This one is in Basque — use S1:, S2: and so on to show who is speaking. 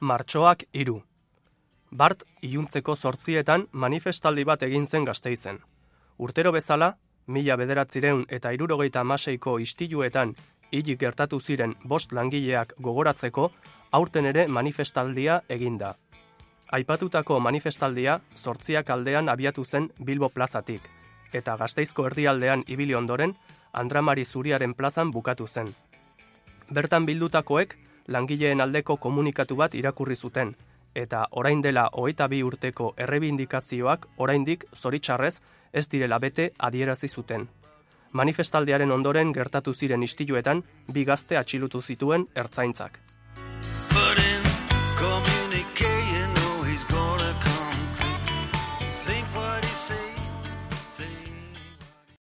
S1: Martxoak iru. Bart, iluntzeko sortzietan manifestaldi bat egin zen gazteizen. Urtero bezala, mila bederatzireun eta irurogeita amaseiko istiluetan hilik gertatu ziren bost langileak gogoratzeko, aurten ere manifestaldia eginda. Aipatutako manifestaldia sortziak aldean abiatu zen Bilbo plazatik, eta gazteizko erdialdean ibili ondoren, Andramari Zuriaren plazan bukatu zen. Bertan bildutakoek, langileen aldeko komunikatu bat irakurri zuten, eta orain dela hogeita bi urteko errebindikazioak oraindik zoritxarrez ez direla bete adierazi zuten. Manifestaldiaren ondoren gertatu ziren istiluetan bi gazte atxilutu zituen ertzaintzak.